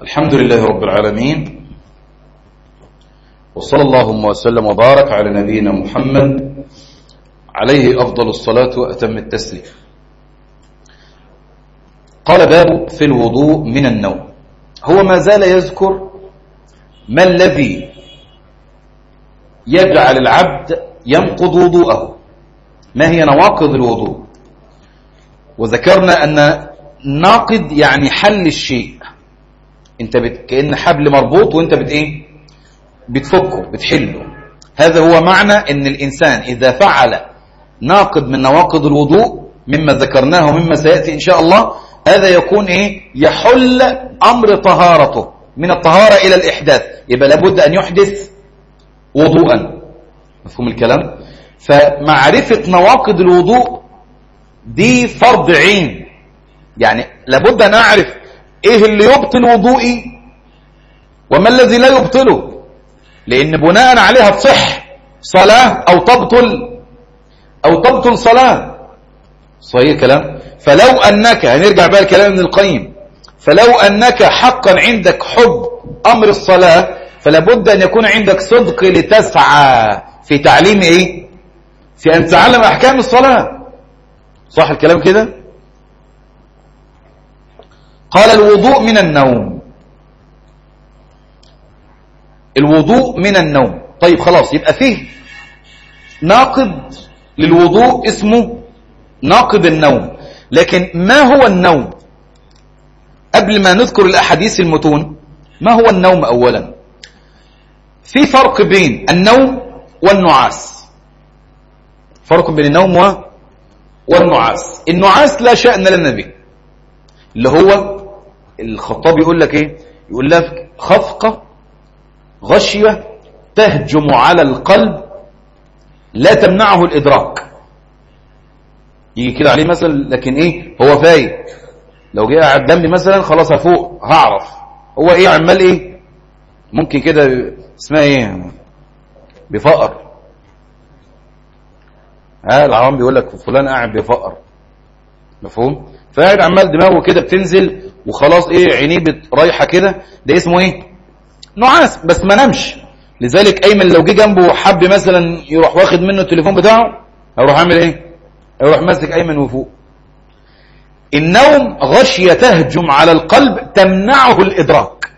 الحمد لله رب العالمين. وصلى اللهم وسلم وبارك على نبينا محمد. عليه أفضل الصلاة وأتم التسليم. قال باب في الوضوء من النوم. هو ما زال يذكر ما الذي يجعل العبد ينقض وضوءه. ما هي نواقض الوضوء؟ وذكرنا أن ناقض يعني حل الشيء. انت بت... كأن حبل مربوط وانت بت إيه؟ بتفكه بتحله. هذا هو معنى إن الإنسان إذا فعل ناقض من نواقض الوضوء مما ذكرناه ومما سيأتي إن شاء الله هذا يكون إيه؟ يحل أمر طهارته. من الطهارة إلى الإحداث. يبقى لابد أن يحدث وضوءا. مفهوم الكلام؟ فمعرفة نواقض الوضوء دي فرض عين. يعني لابد أن أعرف إيه اللي يبطل وضوئي؟ وما الذي لا يبطله؟ لأن بناء عليها تصح صلاة أو تبطل أو تبطل صلاة. صحيح كلام فلو أنك هنرجع بقى الكلام ابن القيم. فلو أنك حقا عندك حب أمر الصلاة فلابد أن يكون عندك صدق لتسعى في تعليم إيه؟ في أن تعلم أحكام الصلاة. صح الكلام كده؟ قال الوضوء من النوم. الوضوء من النوم. طيب خلاص يبقى فيه ناقض للوضوء اسمه ناقض النوم. لكن ما هو النوم؟ قبل ما نذكر الأحاديث المتون ما هو النوم أولا؟ في فرق بين النوم والنعاس. فرق بين النوم. والنعاس. النعاس لا شأن لنا به اللي هو الخطاب يقول لك إيه؟ يقول لك خفقة غشية تهجم على القلب لا تمنعه الإدراك. يجي كده عليه مثلا لكن إيه؟ هو فايق. لو جه قاعد جنبي مثلا خلاص هفوق هعرف. هو إيه؟ عمال إيه؟ ممكن كده اسمها إيه؟ بفقر. ها العوام بيقول لك فلان قاعد بيفقر مفهوم؟ فقاعد عمال دماغه كده بتنزل وخلاص إيه عينيه رايحة كده ده اسمه إيه؟ نعاس بس ما نامش. لذلك ايمن لو جه جنبه حب مثلا يروح واخد منه التليفون بتاعه هيروح عامل إيه؟ هيروح ماسك ايمن وفوق النوم غشية تهجم على القلب تمنعه الإدراك.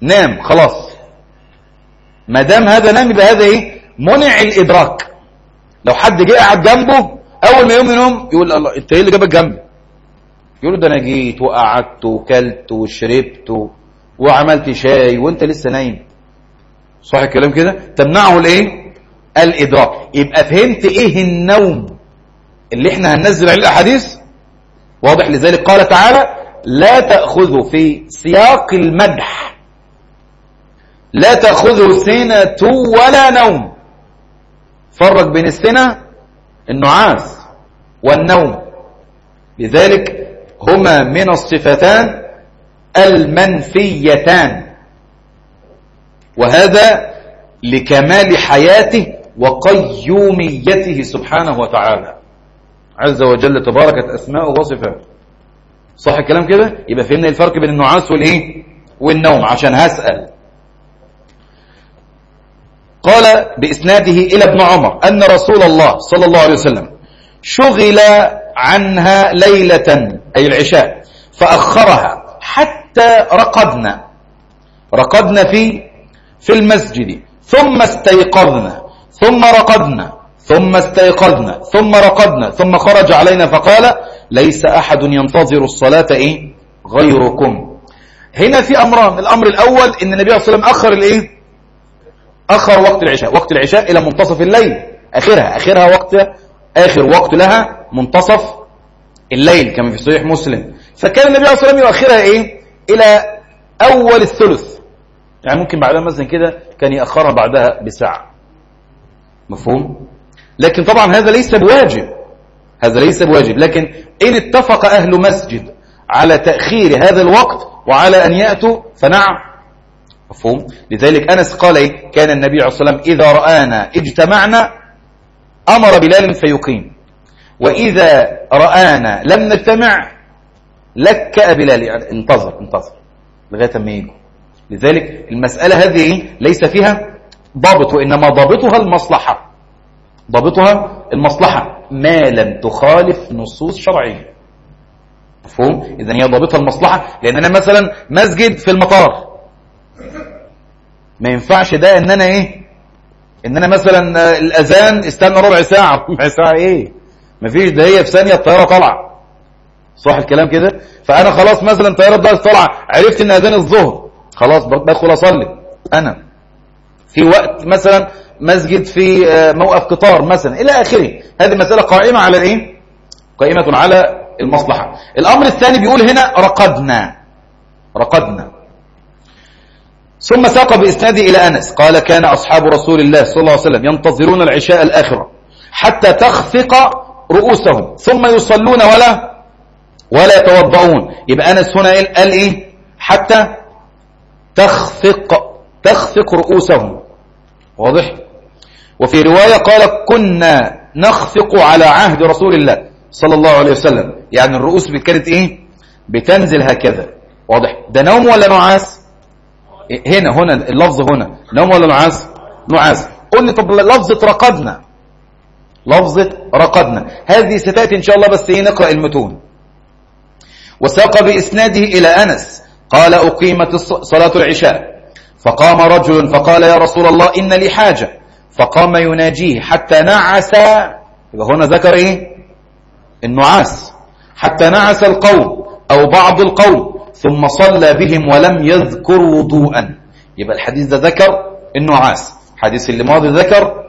نام خلاص. ما دام هذا نام يبقى هذا إيه؟ منع الإدراك. لو حد جه قاعد جنبه أول ما يقوم من النوم يقول الله انت إيه اللي جابك جنبي؟ يقول ده أنا جيت وقعدت وكلت وشربت وعملت شاي وأنت لسه نايم. صح الكلام كده؟ تمنعه الإيه؟ الإدراك. يبقى فهمت إيه النوم اللي إحنا هننزل عليه الأحاديث؟ واضح لذلك. قال تعالى لا تأخذوا في سياق المدح. لا تأخذوا سنة ولا نوم. فرق بين السنة النعاس والنوم. لذلك هما من الصفتان المنفيتان. وهذا لكمال حياته وقيوميته سبحانه وتعالى. عز وجل تباركت أسماءه وصفاته. صح الكلام كده؟ يبقى فهمنا الفرق بين النعاس والإيه؟ والنوم عشان هسأل. قال بإسناده إلى ابن عمر أن رسول الله صلى الله عليه وسلم شغل عنها ليلة أي العشاء فأخرها حتى رقدنا. رقدنا في في المسجد ثم استيقظنا ثم رقدنا ثم استيقظنا ثم رقدنا ثم خرج علينا فقال ليس أحد ينتظر الصلاة إيه؟ غيركم. هنا في أمران الأمر الأول إن النبي صلى الله عليه وسلم أخر الإيه؟ أخر وقت العشاء وقت العشاء إلى منتصف الليل آخرها آخرها وقت آخر وقت لها منتصف الليل كما في صحيح مسلم. فكان النبي عليه الصلاة والسلام يؤخرها إيه؟ إلى أول الثلث. يعني ممكن بعدها مثلا كده كان يأخرها بعدها بساعة. مفهوم؟ لكن طبعا هذا ليس بواجب. هذا ليس بواجب. لكن إن اتفق أهل مسجد على تأخير هذا الوقت وعلى أن يأتوا فنعم. مفهوم؟ لذلك أنس قال إيه؟ كان النبي عليه الصلاة والسلام إذا رآنا اجتمعنا أمر بلال فيقيم. وإذا رآنا لم نجتمع لك بلال يعني انتظر انتظر لغاية ما يجوا لذلك المسألة هذه ليس فيها ضابط وإنما ضابطها المصلحة. ضابطها المصلحة. ما لم تخالف نصوص شرعية. مفهوم؟ إذا هي ضابطها المصلحة. لأن أنا مثلا مسجد في المطار. ما ينفعش ده ان أنا إيه؟ ان أنا مثلا الأذان استنى ربع ساعة. ربع ساعة إيه؟ مفيش ده هي في ثانية الطيارة طالعة. صح الكلام كده؟ فأنا خلاص مثلا الطيارة ده طالعة عرفت إن أذان الظهر. خلاص بدخل أصلي. أنا في وقت مثلا مسجد في موقف قطار مثلا إلى آخره. هذه مسألة قائمة على إيه؟ قائمة على المصلحة. الأمر الثاني بيقول هنا رقدنا. رقدنا. ثم ساق بإسناده إلى أنس. قال كان أصحاب رسول الله صلى الله عليه وسلم ينتظرون العشاء الآخرة حتى تخفق رؤوسهم. ثم يصلون ولا ولا يتوضؤون. يبقى أنس هنا قال إيه؟ حتى تخفق تخفق رؤوسهم. واضح؟ وفي رواية قال كنا نخفق على عهد رسول الله صلى الله عليه وسلم. يعني الرؤوس كانت إيه؟ بتنزل هكذا. واضح؟ ده نوم ولا نعاس؟ هنا هنا اللفظ هنا. نوم ولا نعاس؟ نعاس. قل لي طب لفظة رقدنا لفظة رقدنا. هذه ستأتي إن شاء الله بس إيه نقرأ المتون. وساق بإسناده إلى أنس قال أقيمت صلاة العشاء. فقام رجل فقال يا رسول الله إن لي حاجة. فقام يناجيه حتى نعس. يبقى هنا ذكر إيه؟ النعاس. حتى نعس القوم أو بعض القوم ثم صلى بهم ولم يذكر وضوءا. يبقى الحديث ده ذكر النعاس. حديث اللي ماضي ذكر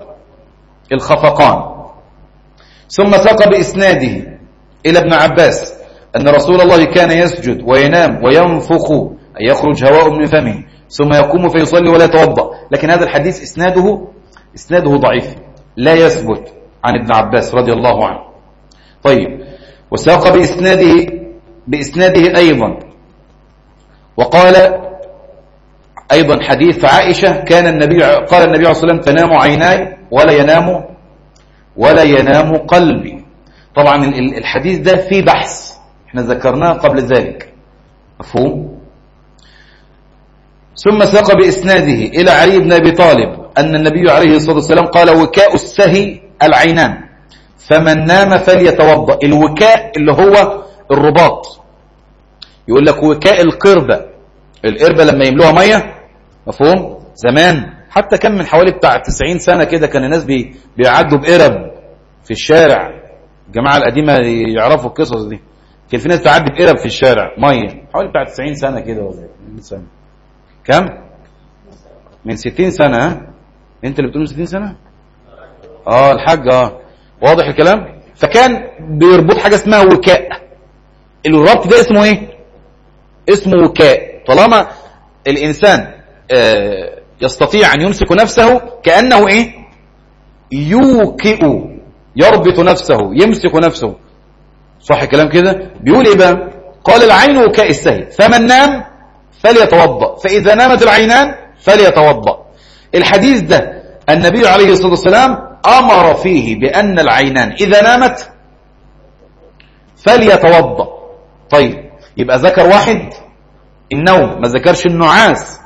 الخفقان. ثم ساق بإسناده إلى ابن عباس أن رسول الله كان يسجد وينام وينفخ أن يخرج هواء من فمه ثم يقوم فيصلي ولا يتوضأ. لكن هذا الحديث إسناده إسناده ضعيف لا يثبت عن ابن عباس رضي الله عنه. طيب وساق بإسناده بإسناده أيضا. وقال أيضا حديث عائشة كان النبي قال النبي عليه الصلاة والسلام تنام عيناي ولا ينام ولا ينام قلبي. طبعا الحديث ده فيه بحث. إحنا ذكرناه قبل ذلك. مفهوم؟ ثم ساق بإسناده إلى علي بن أبي طالب أن النبي عليه الصلاة والسلام قال وكاء السهي العينان. فمن نام فليتوضأ. الوكاء اللي هو الرباط. يقول لك وكاء القربة. القربة لما يملوها مية. مفهوم؟ زمان. حتى كان من حوالي بتاع 90 سنة كده كان الناس بي بيعدوا بقرب في الشارع الجماعة القديمة يعرفوا القصص دي كان في ناس تعدي بقرب في الشارع مية حوالي بتاع 90 سنة كده ولا 100 سنة كم؟ من 60 سنة؟ أنت اللي بتقول من 60 سنة؟ آه الحاج آه واضح الكلام؟ فكان بيربط حاجة اسمها وكاء الربط ده اسمه إيه؟ اسمه وكاء طالما الإنسان يستطيع أن يمسك نفسه كأنه إيه؟ يوكئ يربط نفسه يمسك نفسه. صح الكلام كده؟ بيقول إيه بقى؟ قال العين وكاء السهل فمن نام فليتوضأ. فإذا نامت العينان فليتوضأ. الحديث ده النبي عليه الصلاة والسلام أمر فيه بأن العينان إذا نامت فليتوضأ. طيب يبقى ذكر واحد النوم ما ذكرش النعاس.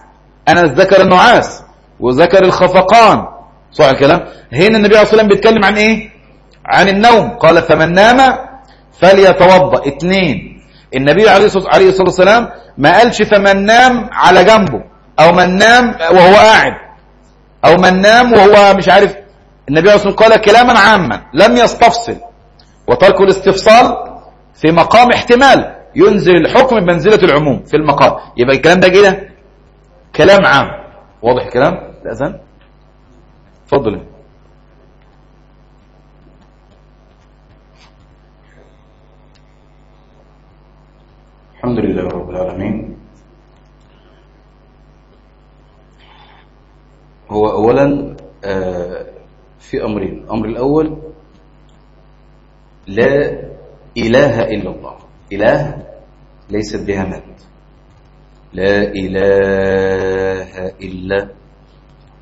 أنا ذكر النعاس وذكر الخفقان. صح الكلام. هنا النبي عليه الصلاة والسلام بيتكلم عن إيه؟ عن النوم. قال فمن نام فليتوضأ. اثنين. النبي عليه الصلاة والسلام ما قالش فمن نام على جنبه أو من نام وهو قاعد أو من نام وهو مش عارف. النبي عليه الصلاة والسلام قال كلاما عاما لم يستفصل. وترك الاستفصال في مقام احتمال. ينزل الحكم بمنزلة العموم في المقام. يبقى الكلام ده كده كلام عام. واضح الكلام؟ الأذان اتفضل الحمد لله رب العالمين. هو أولا في أمرين. الأمر الأول لا إله إلا الله. إله ليست بها مد لا إله إلا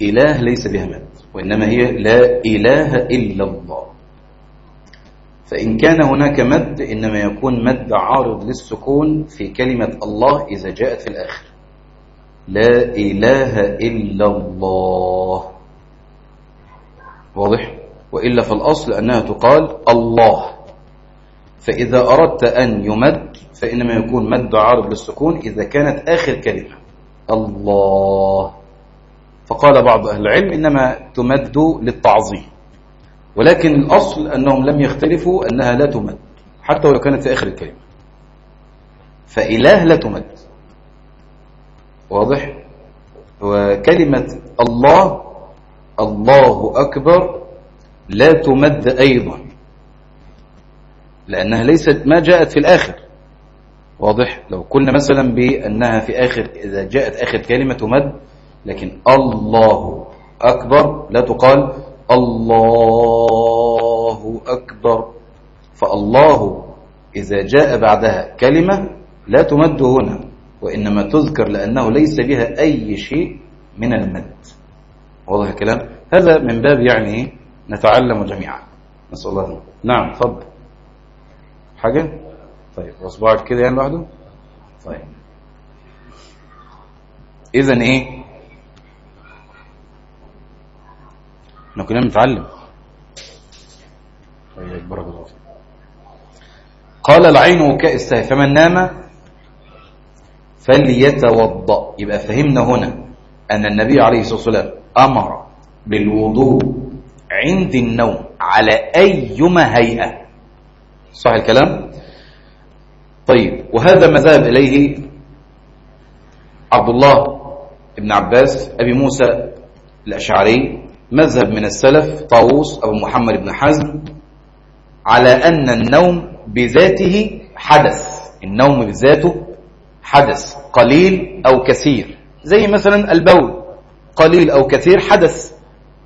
إله ليس بها مد وإنما هي لا إله إلا الله. فإن كان هناك مد إنما يكون مد عارض للسكون في كلمة الله إذا جاءت في الآخر. لا إله إلا الله. واضح؟ وإلا في الأصل أنها تقال الله. فإذا أردت أن يمد فإنما يكون مد عارض للسكون إذا كانت آخر كلمة. الله. فقال بعض أهل العلم إنما تمد للتعظيم. ولكن الأصل أنهم لم يختلفوا أنها لا تمد حتى ولو كانت في آخر الكلمة. فإله لا تمد. واضح؟ وكلمة الله الله أكبر لا تمد أيضا لأنها ليست ما جاءت في الآخر. واضح؟ لو قلنا مثلا بأنها في آخر إذا جاءت آخر كلمة تمد لكن الله أكبر لا تقال الله أكبر. فالله إذا جاء بعدها كلمة لا تمد هنا وإنما تذكر لأنه ليس بها أي شيء من المد. واضح الكلام؟ هذا من باب يعني نتعلم جميعا. نسأل الله نعم تفضل. حاجة؟ طيب واصبعك كده يعني لوحده؟ طيب. إذا إيه؟ إحنا كنا بنتعلم. طيب بارك الله فيك. قال العين وكاء فمن نام فليتوضأ. يبقى فهمنا هنا أن النبي عليه الصلاة والسلام أمر بالوضوء عند النوم على أيما هيئة. صح الكلام؟ طيب وهذا ما ذهب إليه عبد الله بن عباس أبي موسى الأشعري مذهب من السلف طاووس أبو محمد بن حزم على أن النوم بذاته حدث النوم بذاته حدث قليل أو كثير زي مثلا البول قليل أو كثير حدث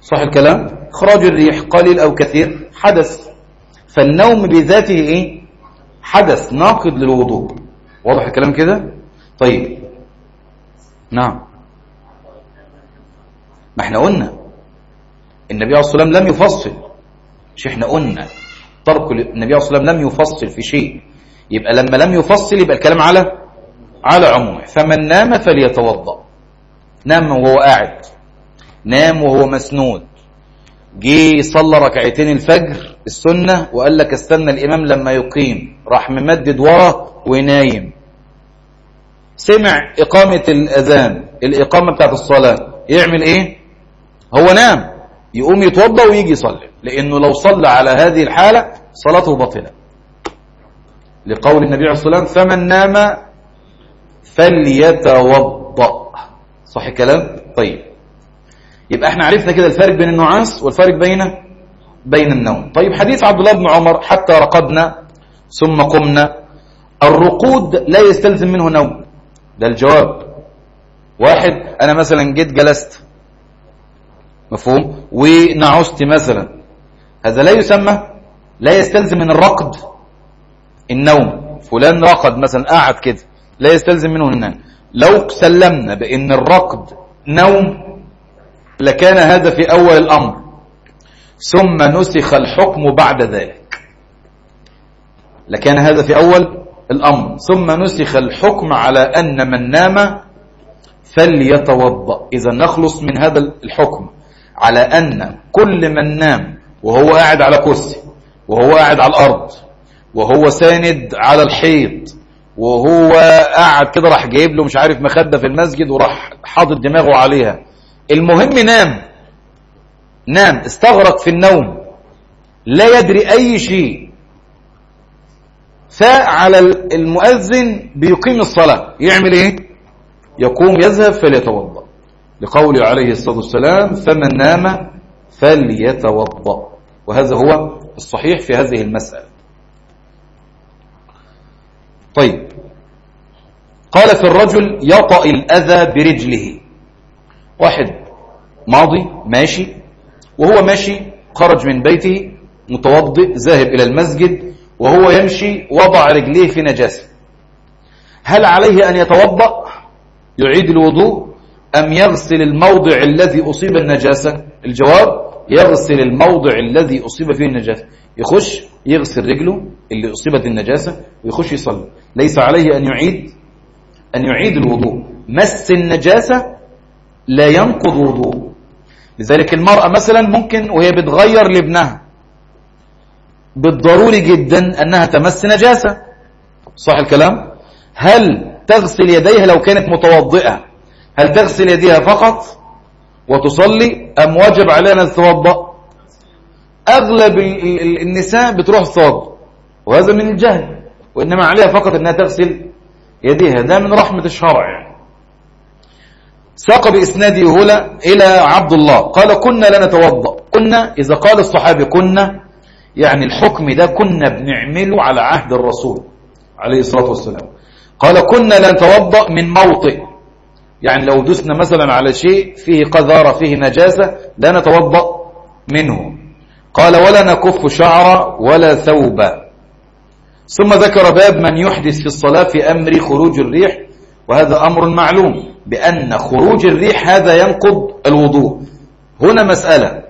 صح الكلام؟ إخراج الريح قليل أو كثير حدث فالنوم بذاته إيه؟ حدث ناقض للوضوء. واضح الكلام كده؟ طيب. نعم. ما إحنا قلنا. النبي عليه الصلاة والسلام لم يفصل. مش إحنا قلنا. ترك النبي عليه الصلاة والسلام لم يفصل في شيء. يبقى لما لم يفصل يبقى الكلام على على عمومه. فمن نام فليتوضأ. نام وهو قاعد. نام وهو مسنود. جه صلى ركعتين الفجر. السنة وقال لك استنى الإمام لما يقيم راح ممدد ورا ونايم. سمع إقامة الأذان الإقامة بتاعت الصلاة يعمل إيه؟ هو نام يقوم يتوضأ ويجي يصلي لأنه لو صلى على هذه الحالة صلاته باطلة. لقول النبي عليه الصلاة والسلام فمن نام فليتوضأ. صح الكلام طيب. يبقى إحنا عرفنا كده الفرق بين النعاس والفرق بين بين النوم. طيب حديث عبد الله بن عمر حتى رقدنا ثم قمنا. الرقود لا يستلزم منه نوم. ده الجواب. واحد أنا مثلا جيت جلست. مفهوم؟ ونعست مثلا. هذا لا يسمى لا يستلزم من الرقد النوم. فلان رقد مثلا قاعد كده. لا يستلزم منه النوم. لو سلمنا بأن الرقد نوم لكان هذا في أول الأمر. ثم نسخ الحكم بعد ذلك. لكان هذا في أول الأمر. ثم نسخ الحكم على أن من نام فليتوضأ. إذا نخلص من هذا الحكم على أن كل من نام وهو قاعد على كرسي وهو قاعد على الأرض وهو ساند على الحيط وهو قاعد كده راح جايب له مش عارف مخدة في المسجد وراح حاطط دماغه عليها. المهم نام. نام استغرق في النوم. لا يدري أي شيء. فعلى المؤذن بيقيم الصلاة. يعمل إيه؟ يقوم يذهب فليتوضأ. لقوله عليه الصلاة والسلام فمن نام فليتوضأ. وهذا هو الصحيح في هذه المسألة. طيب. قال في الرجل يطأ الأذى برجله. واحد. ماضي؟ ماشي. وهو ماشي خرج من بيته متوضئ ذاهب إلى المسجد وهو يمشي وضع رجليه في نجاسة. هل عليه أن يتوضأ؟ يعيد الوضوء؟ أم يغسل الموضع الذي أصيب النجاسة؟ الجواب يغسل الموضع الذي أصيب فيه النجاسة. يخش يغسل رجله اللي أصيبت النجاسة ويخش يصلي. ليس عليه أن يعيد أن يعيد الوضوء. مس النجاسة لا ينقض وضوء لذلك المرأة مثلا ممكن وهي بتغير لابنها. بالضروري جدا أنها تمس نجاسة. صح الكلام؟ هل تغسل يديها لو كانت متوضئة؟ هل تغسل يديها فقط وتصلي؟ أم وجب عليها أن تتوضأ أغلب النساء بتروح صاد وهذا من الجهل وإنما عليها فقط أنها تغسل يديها. ده من رحمة الشرع. يعني. ساق بإسناده هنا إلى عبد الله قال كنا لا نتوضأ. كنا إذا قال الصحابي كنا يعني الحكم ده كنا بنعمله على عهد الرسول عليه الصلاة والسلام. قال كنا لا نتوضأ من موطئ. يعني لو دسنا مثلا على شيء فيه قذارة فيه نجاسة لا نتوضأ منه. قال ولا نكف شعر ولا ثوبا. ثم ذكر باب من يحدث في الصلاة في أمر خروج الريح وهذا أمر معلوم. بأن خروج الريح هذا ينقض الوضوء. هنا مسألة.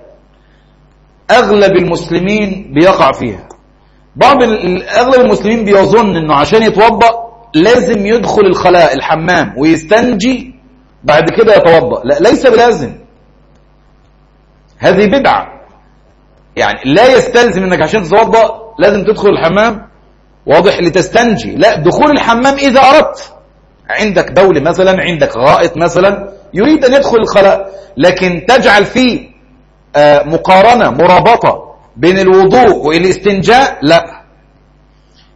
أغلب المسلمين بيقع فيها. بعض أغلب المسلمين بيظن أنه عشان يتوضأ لازم يدخل الخلاء الحمام ويستنجي بعد كده يتوضأ. لا ليس بلازم. هذه بدعة. يعني لا يستلزم إنك عشان تتوضأ لازم تدخل الحمام. واضح لتستنجي. لا دخول الحمام إذا أردت. عندك دول مثلا عندك غائط مثلا يريد أن يدخل الخلاء. لكن تجعل فيه آه، مقارنة مرابطة بين الوضوء والاستنجاء لا.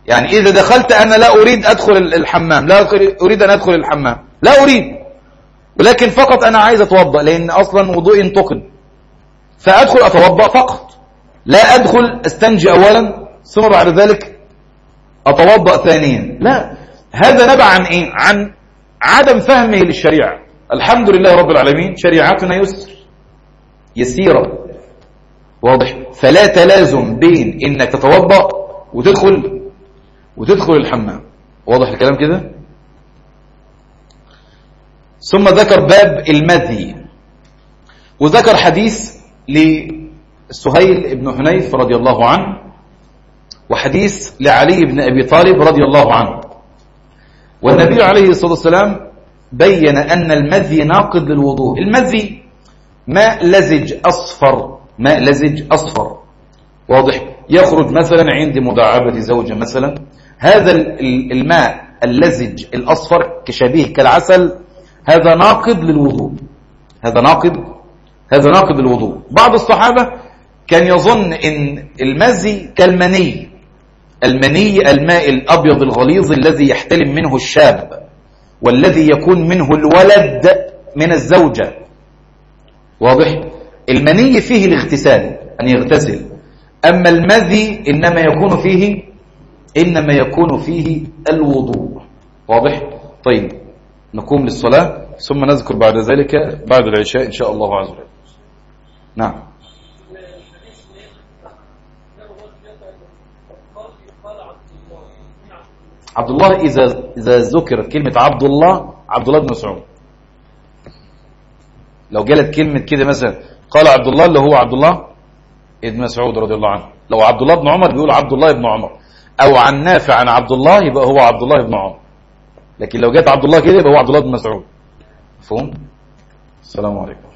يعني إذا دخلت أنا لا أريد أدخل الحمام لا أريد أن أدخل الحمام. لا أريد. ولكن فقط أنا عايز أتوضأ لأن أصلا وضوء ينتقد فأدخل أتوضأ فقط. لا أدخل أستنجي أولا ثم بعد ذلك أتوضأ ثانيا. لا. هذا نبع عن إيه؟ عن عدم فهمه للشريعة. الحمد لله رب العالمين شريعتنا يسر يسيرة واضح. فلا تلازم بين إنك تتوضأ وتدخل وتدخل الحمام. واضح الكلام كده؟ ثم ذكر باب المذي وذكر حديث لسهيل بن حنيف رضي الله عنه وحديث لعلي بن أبي طالب رضي الله عنه. والنبي عليه الصلاة والسلام بين أن المذي ناقض للوضوء. المذي ماء لزج أصفر ماء لزج أصفر. واضح؟ يخرج مثلا عند مداعبة زوجة مثلا. هذا الماء اللزج الأصفر كشبيه كالعسل هذا ناقض للوضوء. هذا ناقض هذا ناقض للوضوء. بعض الصحابة كان يظن إن المزي كالمني. المني الماء الأبيض الغليظ الذي يحتلم منه الشاب والذي يكون منه الولد من الزوجة. واضح؟ المني فيه الاغتسال أن يغتسل. أما المذي إنما يكون فيه إنما يكون فيه الوضوء. واضح؟ طيب نقوم للصلاة ثم نذكر بعد ذلك بعد العشاء إن شاء الله عز وجل. نعم. عبد الله إذا إذا ذكر كلمة عبد الله عبد الله بن مسعود. لو جالت كلمة كده مثلا قال عبد الله اللي هو عبد الله ابن مسعود رضي الله عنه. لو عبد الله بن عمر بيقول عبد الله بن عمر. أو عن نافع عن عبد الله يبقى هو عبد الله بن عمر. لكن لو جت عبد الله كده يبقى هو عبد الله بن مسعود. مفهوم؟ السلام عليكم.